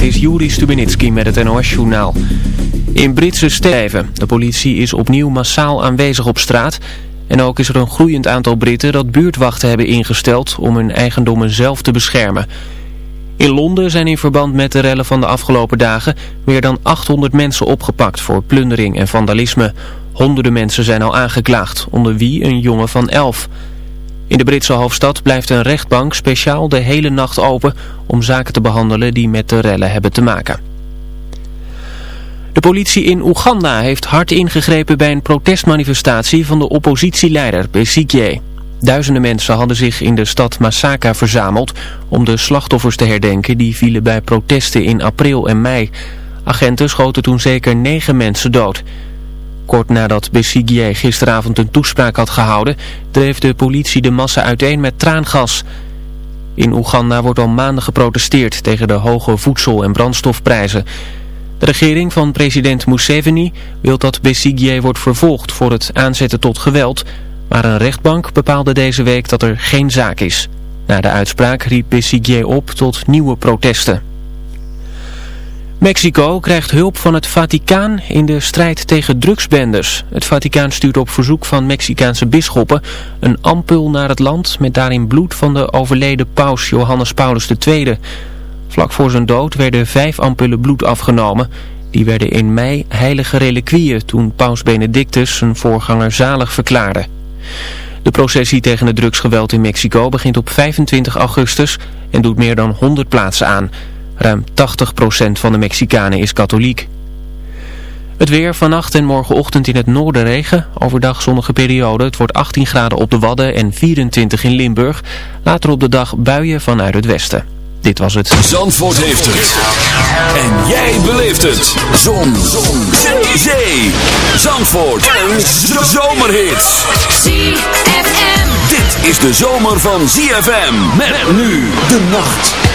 Dit is Juri Stubenitski met het NOS-journaal. In Britse steden. De politie is opnieuw massaal aanwezig op straat. En ook is er een groeiend aantal Britten dat buurtwachten hebben ingesteld om hun eigendommen zelf te beschermen. In Londen zijn in verband met de rellen van de afgelopen dagen meer dan 800 mensen opgepakt voor plundering en vandalisme. Honderden mensen zijn al aangeklaagd, onder wie een jongen van 11. In de Britse hoofdstad blijft een rechtbank speciaal de hele nacht open om zaken te behandelen die met de rellen hebben te maken. De politie in Oeganda heeft hard ingegrepen bij een protestmanifestatie van de oppositieleider Besigye. Duizenden mensen hadden zich in de stad Masaka verzameld om de slachtoffers te herdenken die vielen bij protesten in april en mei. Agenten schoten toen zeker negen mensen dood. Kort nadat Besigye gisteravond een toespraak had gehouden, dreef de politie de massa uiteen met traangas. In Oeganda wordt al maanden geprotesteerd tegen de hoge voedsel- en brandstofprijzen. De regering van president Museveni wil dat Besigye wordt vervolgd voor het aanzetten tot geweld, maar een rechtbank bepaalde deze week dat er geen zaak is. Na de uitspraak riep Besigye op tot nieuwe protesten. Mexico krijgt hulp van het Vaticaan in de strijd tegen drugsbendes. Het Vaticaan stuurt op verzoek van Mexicaanse bisschoppen een ampul naar het land met daarin bloed van de overleden paus Johannes Paulus II. Vlak voor zijn dood werden vijf ampullen bloed afgenomen. Die werden in mei heilige reliquieën toen paus Benedictus zijn voorganger zalig verklaarde. De processie tegen het drugsgeweld in Mexico begint op 25 augustus en doet meer dan 100 plaatsen aan... Ruim 80% van de Mexicanen is katholiek. Het weer vannacht en morgenochtend in het noorden regen. Overdag zonnige periode. Het wordt 18 graden op de Wadden en 24 in Limburg. Later op de dag buien vanuit het westen. Dit was het. Zandvoort heeft het. En jij beleeft het. Zon. Zon. Zee. Zandvoort. En zomerhits. ZFM. Dit is de zomer van ZFM. Met nu de nacht.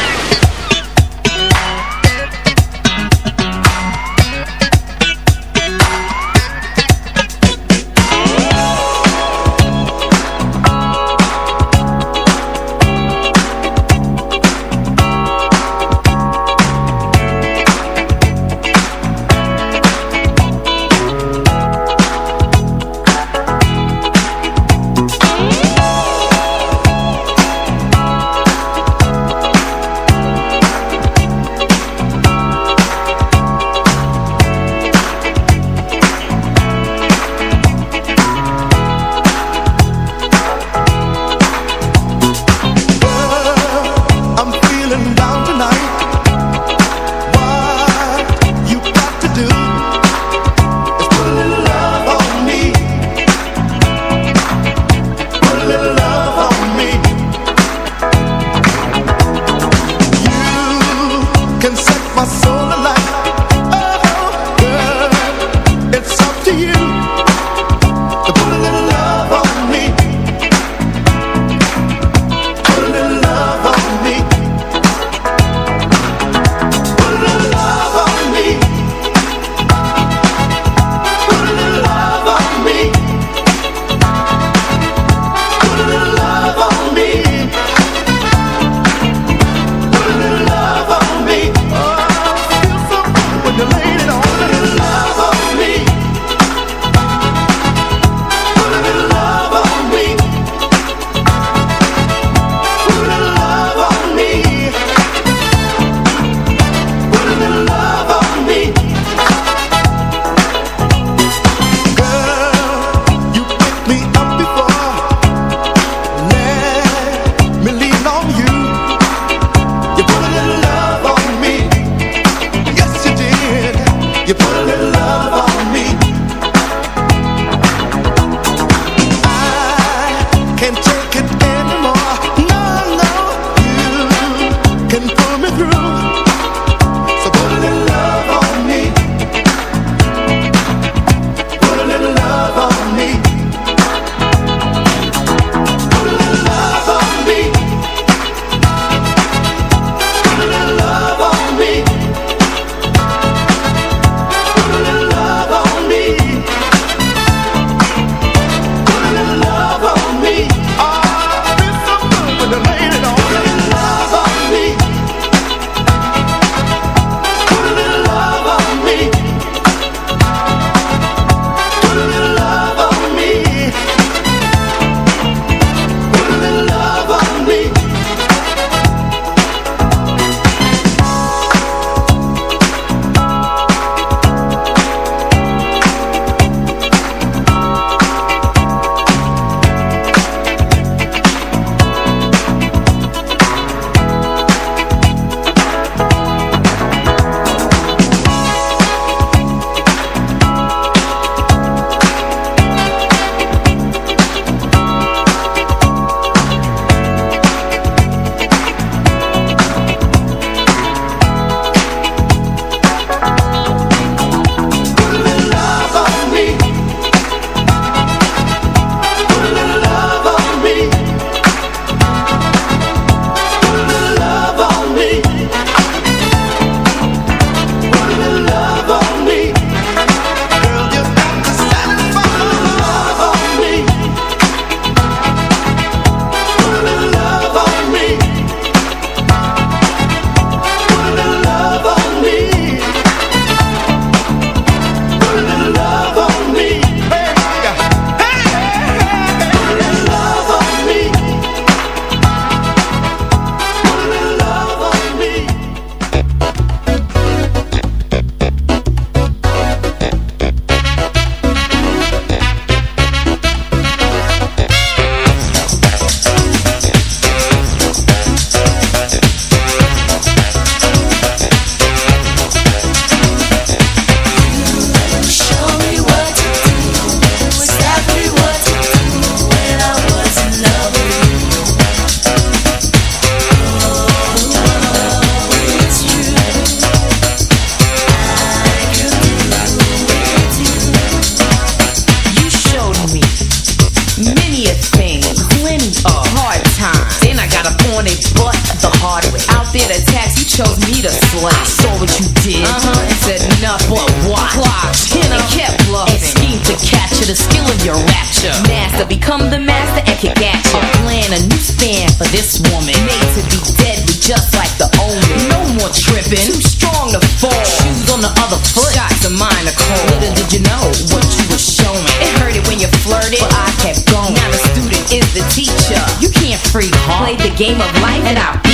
been too strong to fall. Shoes on the other foot, shots of mine are cold. Little did you know what you were showing. It hurted when you flirted, but I kept going. Now the student is the teacher. You can't free, huh? Played the game of life and I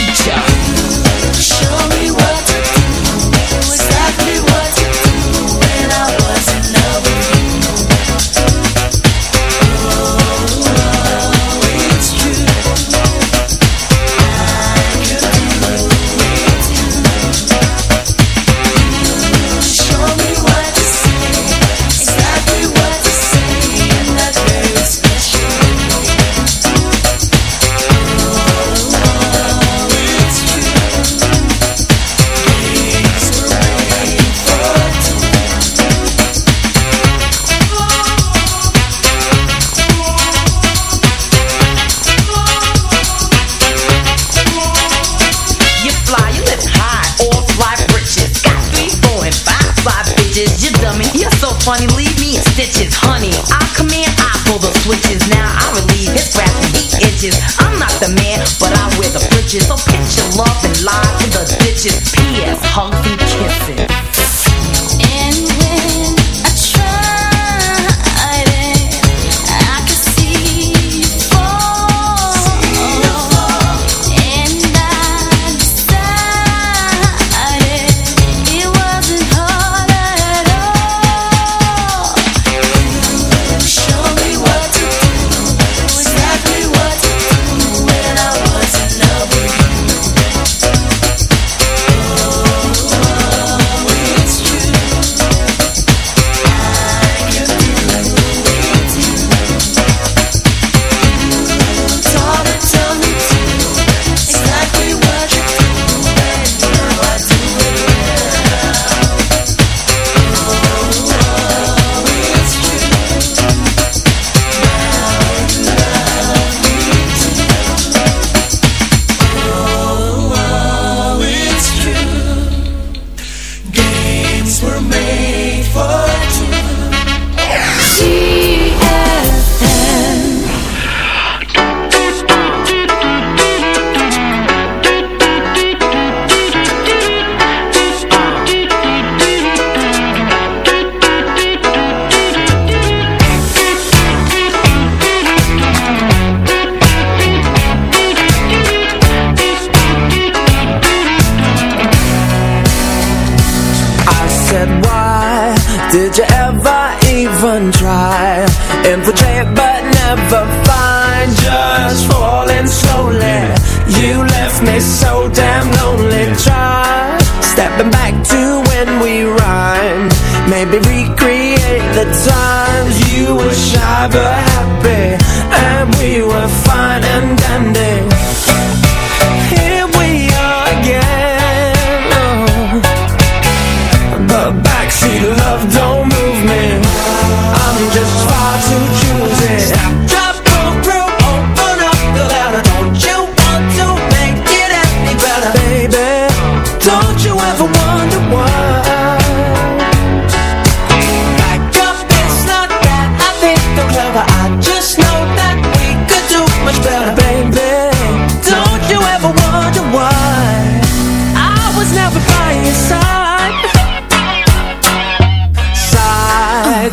bridges. So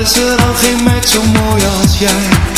is er dan geen meid zo mooi als jij.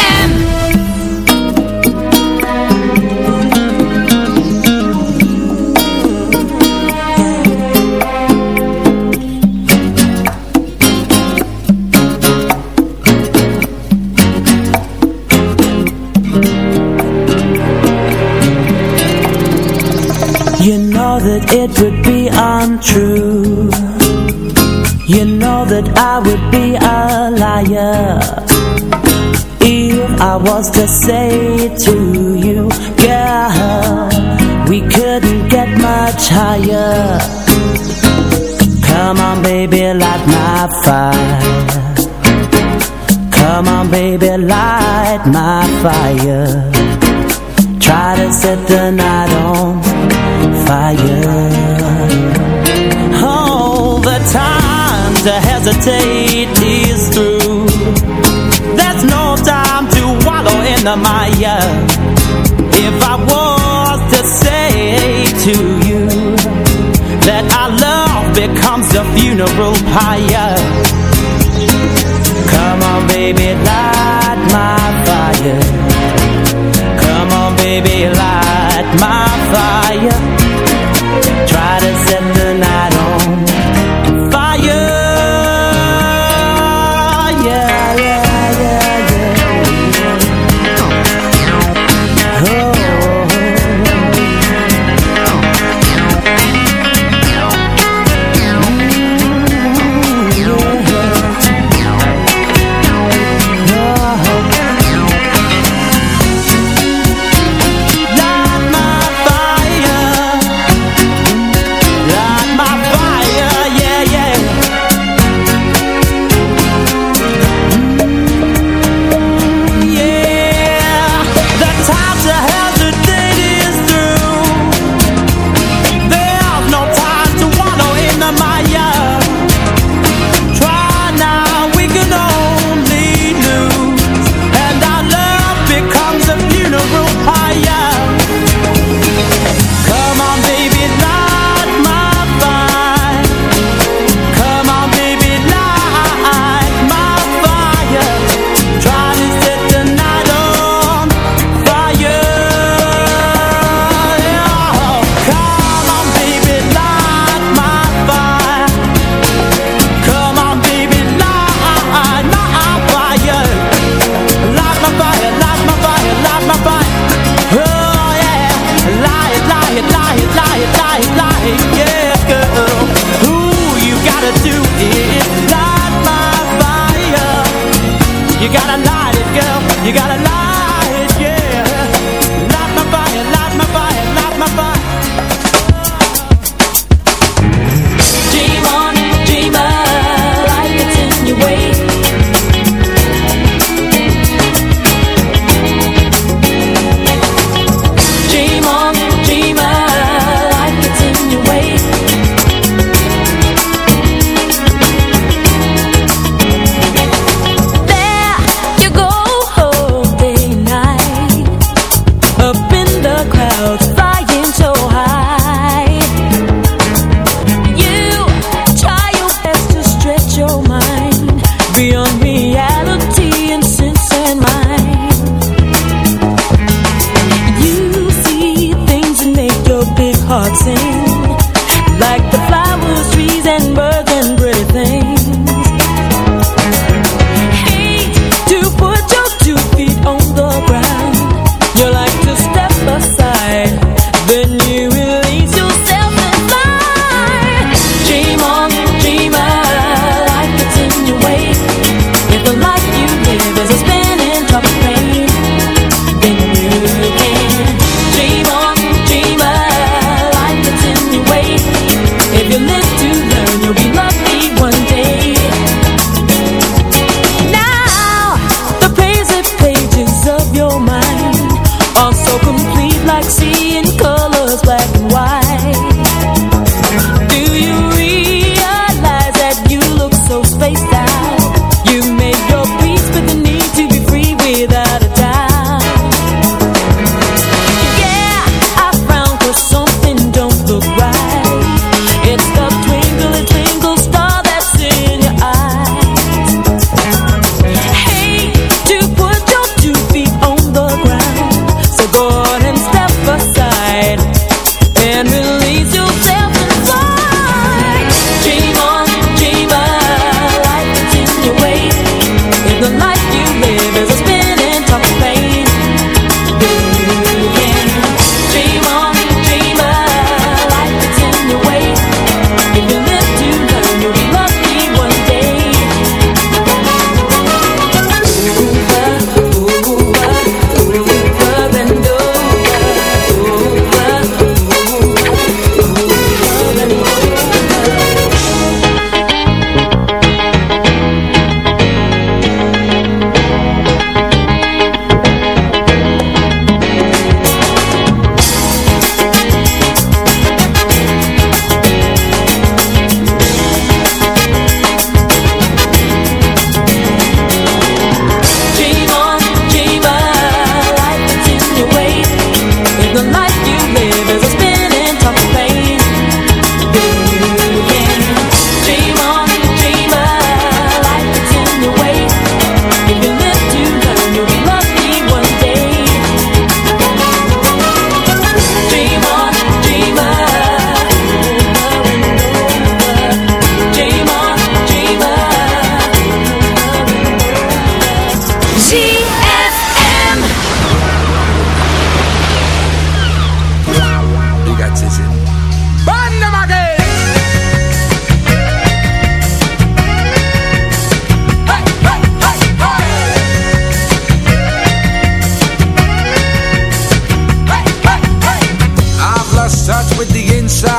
to say to you Girl, we couldn't get much higher. Come on baby, light my fire. Come on baby, light my fire. Try to set the night on fire. Oh, the time to hesitate. the mire If I was to say to you That our love becomes a funeral pyre